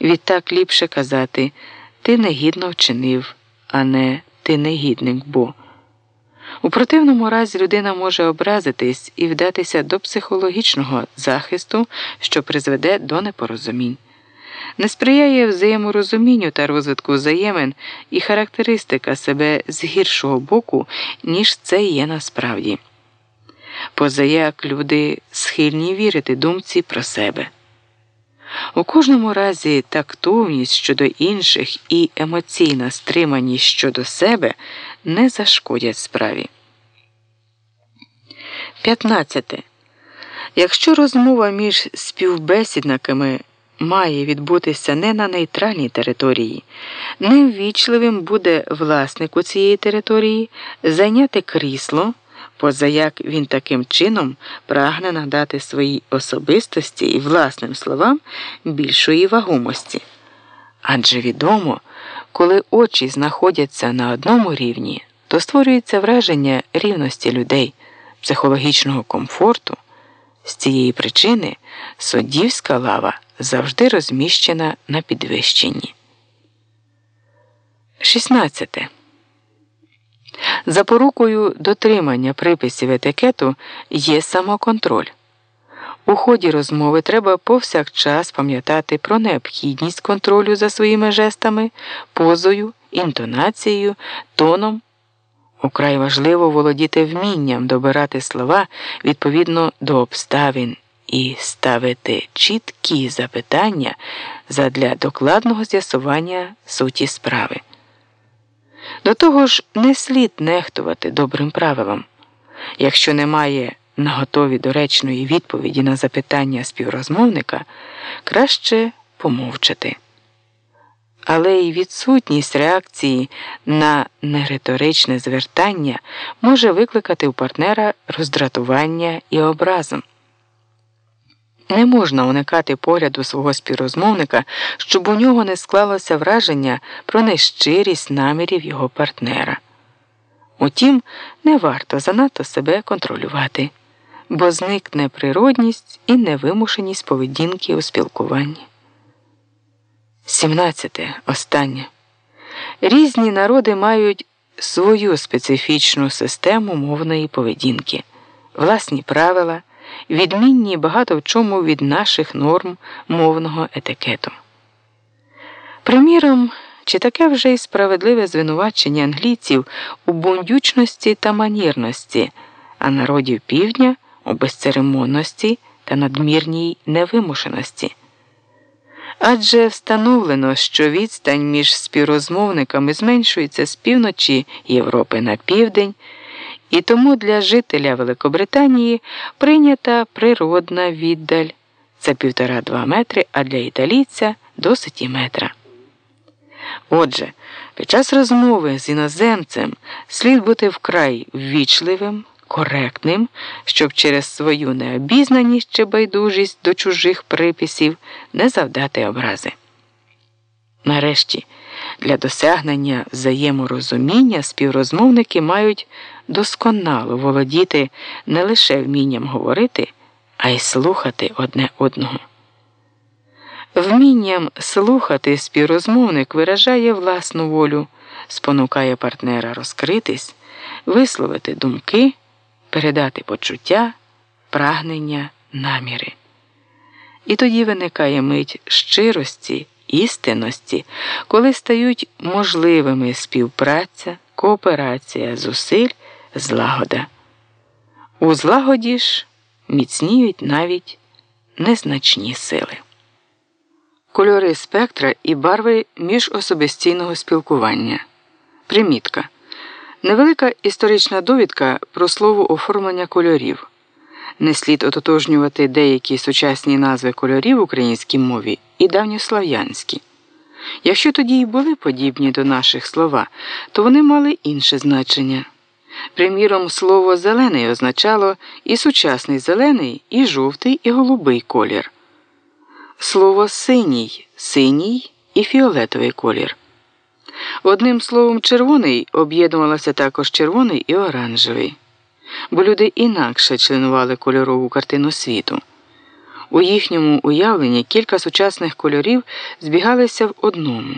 Відтак ліпше казати ти негідно вчинив, а не ти негідник бо. У противному разі людина може образитись і вдатися до психологічного захисту, що призведе до непорозумінь. Не сприяє взаєморозумінню та розвитку взаємин і характеристика себе з гіршого боку, ніж це є насправді. Позаяк люди схильні вірити думці про себе. У кожному разі тактовність щодо інших і емоційна стриманість щодо себе не зашкодять справі. 15. Якщо розмова між співбесідниками має відбутися не на нейтральній території, неввічливим буде власнику цієї території зайняти крісло, позаяк він таким чином прагне надати своїй особистості і власним словам більшої вагомості. Адже відомо, коли очі знаходяться на одному рівні, то створюється враження рівності людей, психологічного комфорту. З цієї причини суддівська лава завжди розміщена на підвищенні. 16. Запорукою дотримання приписів етикету є самоконтроль. У ході розмови треба повсякчас пам'ятати про необхідність контролю за своїми жестами, позою, інтонацією, тоном. Украй важливо володіти вмінням добирати слова відповідно до обставин і ставити чіткі запитання задля докладного з'ясування суті справи. До того ж, не слід нехтувати добрим правилам. Якщо немає наготові доречної відповіді на запитання співрозмовника, краще помовчати. Але й відсутність реакції на нериторичне звертання може викликати у партнера роздратування і образом. Не можна уникати погляду свого співрозмовника, щоб у нього не склалося враження про нещирість намірів його партнера. Утім, не варто занадто себе контролювати, бо зникне природність і невимушеність поведінки у спілкуванні. 17. Останнє. Різні народи мають свою специфічну систему мовної поведінки, власні правила відмінні багато в чому від наших норм мовного етикету. Приміром, чи таке вже й справедливе звинувачення англійців у бундючності та манірності, а народів півдня у безцеремонності та надмірній невимушеності. Адже встановлено, що відстань між співрозмовниками зменшується з півночі Європи на південь. І тому для жителя Великобританії прийнята природна віддаль це півтора-два метри, а для італійця досить і метра. Отже, під час розмови з іноземцем слід бути вкрай ввічливим, коректним, щоб через свою необізнаність чи байдужість до чужих приписів не завдати образи. Нарешті, для досягнення взаєморозуміння співрозмовники мають досконало володіти не лише вмінням говорити, а й слухати одне одного. Вмінням слухати співрозмовник виражає власну волю, спонукає партнера розкритись, висловити думки, передати почуття, прагнення, наміри. І тоді виникає мить щирості, істинності, коли стають можливими співпраця, кооперація зусиль злагода. У злагоді ж міцніють навіть незначні сили. Кольори спектра і барви міжособистійного спілкування. Примітка. Невелика історична довідка про слово оформлення кольорів. Не слід ототожнювати деякі сучасні назви кольорів в українській мові і давньослав'янські. Якщо тоді й були подібні до наших слова, то вони мали інше значення. Приміром, слово зелений означало і сучасний зелений, і жовтий, і голубий колір. Слово синій синій і фіолетовий колір. Одним словом, червоний об'єднувалося також червоний і оранжевий, бо люди інакше членували кольорову картину світу. У їхньому уявленні кілька сучасних кольорів збігалися в одному.